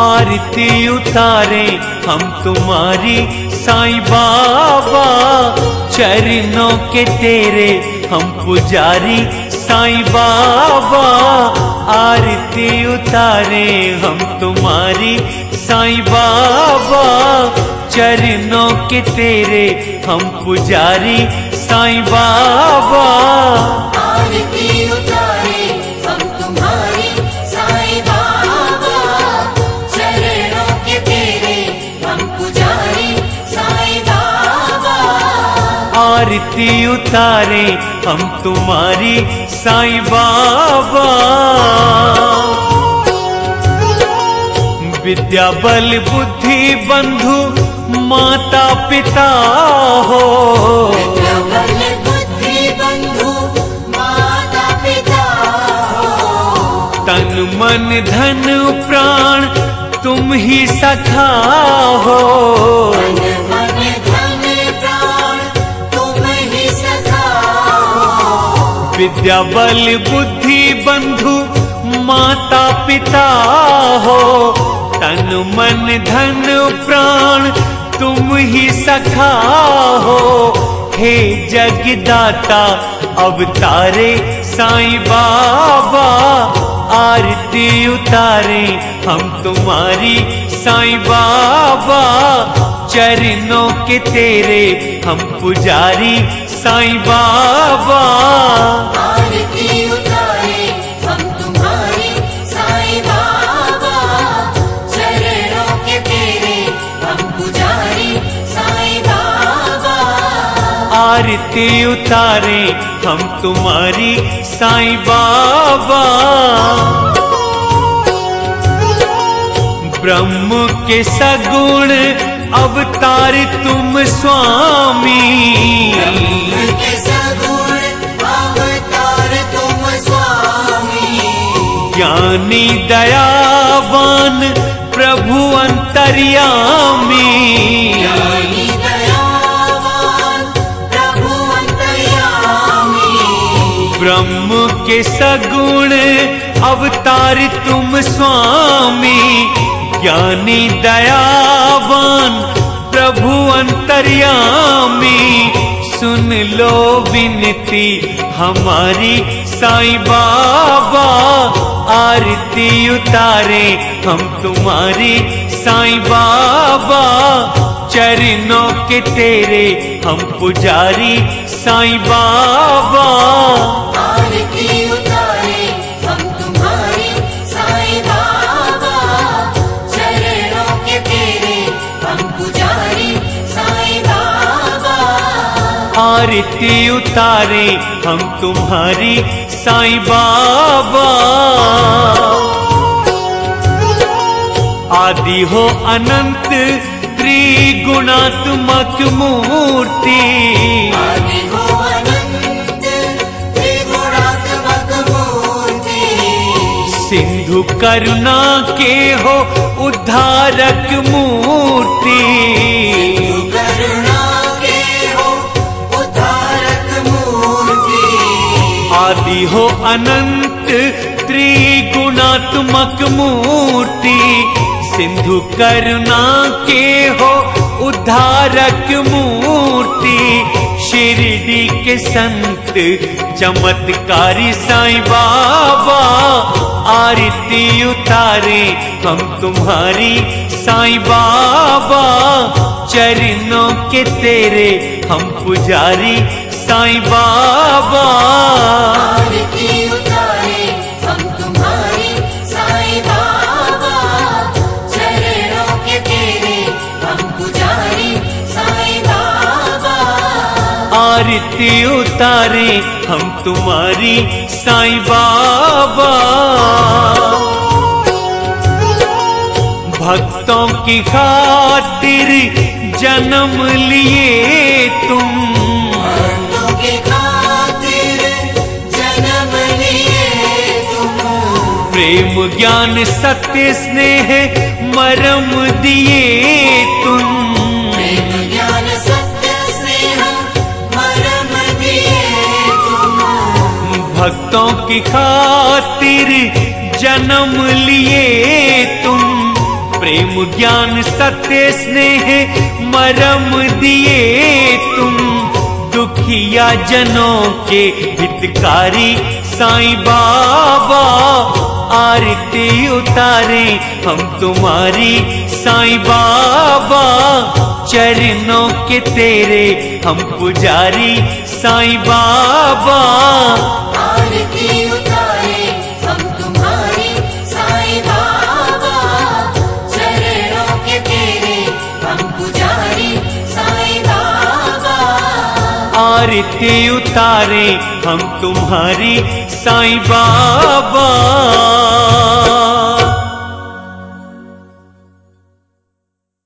उतारे, हम तुम्हारी साईं बाबा। चरणों के तेरे, हम पुजारी साईं बाबा। आरती उतारे, हम तुम्हारी साईं बाबा। चरणों के तेरे, हम पुजारी साईं बाबा। आरती आरती उतारे हम तुम्हारी साईं बाबा। विद्या बल बुद्धि बंधु माता पिता हो। बुद्धि बंधु माता पिता हो। तन मन धन प्राण तुम ही सखा हो। विद्या बल बुद्धि बंधु, माता पिता हो। तन मन धन प्राण, तुम ही सखा हो। हे जगदाता अवतारे साईं बाबा, आरती उतारे हम तुम्हारी साईं बाबा। चरणों के तेरे हम पुजारी साईं बाबा। आरती उतारे हम तुम्हारी साईं बाबा। चरणों के तेरे हम पुजारी साईं बाबा। आरती उतारे हम तुम्हारी साईं बाबा। ब्रह्म के सगुण अवतार तुम स्वामी। ज्ञानी दयावान प्रभु अंतर्यामी। ब्रह्म के सगुण अवतार तुम स्वामी। ज्ञानी दयावान, प्रभु अंतर्यामी, सुन लो विनती हमारी साईं बाबा, आरती उतारे हम तुम्हारी साईं बाबा, चरणों के तेरे हम पुजारी साईं बाबा। आरती उतारे हम तुम्हारी साईं बाबा। आदि हो अनंत त्रिगुणात्मक मूर्ति। आदि हो अनंत त्रिगुणात्मक मूर्ति। सिंधु करुणा के हो उद्धारक मूर्ति। अनंत त्रिगुणात्मक मूर्ति, सिंधु करुणा के हो उद्धारक मूर्ति। शिरडी के संत, चमत्कारी साईं बाबा, आरती उतारे हम तुम्हारी साईं बाबा। चरणों के तेरे हम पुजारी साईं बाबा। आरती उतारे हम तुम्हारी साईं बाबा। चरणों के तेरे हम पुजारी साईं बाबा। आरती उतारे हम तुम्हारी साईं बाबा। भक्तों की खातिर जन्म लिए तुम। प्रेम ज्ञान सत्य स्नेह मरम दिए तुम। प्रेम ज्ञान सत्य स्नेह मरम दिए तुम। भक्तों की खातिर जन्म लिए तुम। प्रेम ज्ञान सत्य स्नेह मरम दिए तुम। दुखिया जनों के हितकारी साईं बाबा आरती उतारे हम तुम्हारी साई बाबा। चरणों के तेरे हम पुजारी साई बाबा। आरती उतारे हम तुम्हारी साईं बाबा।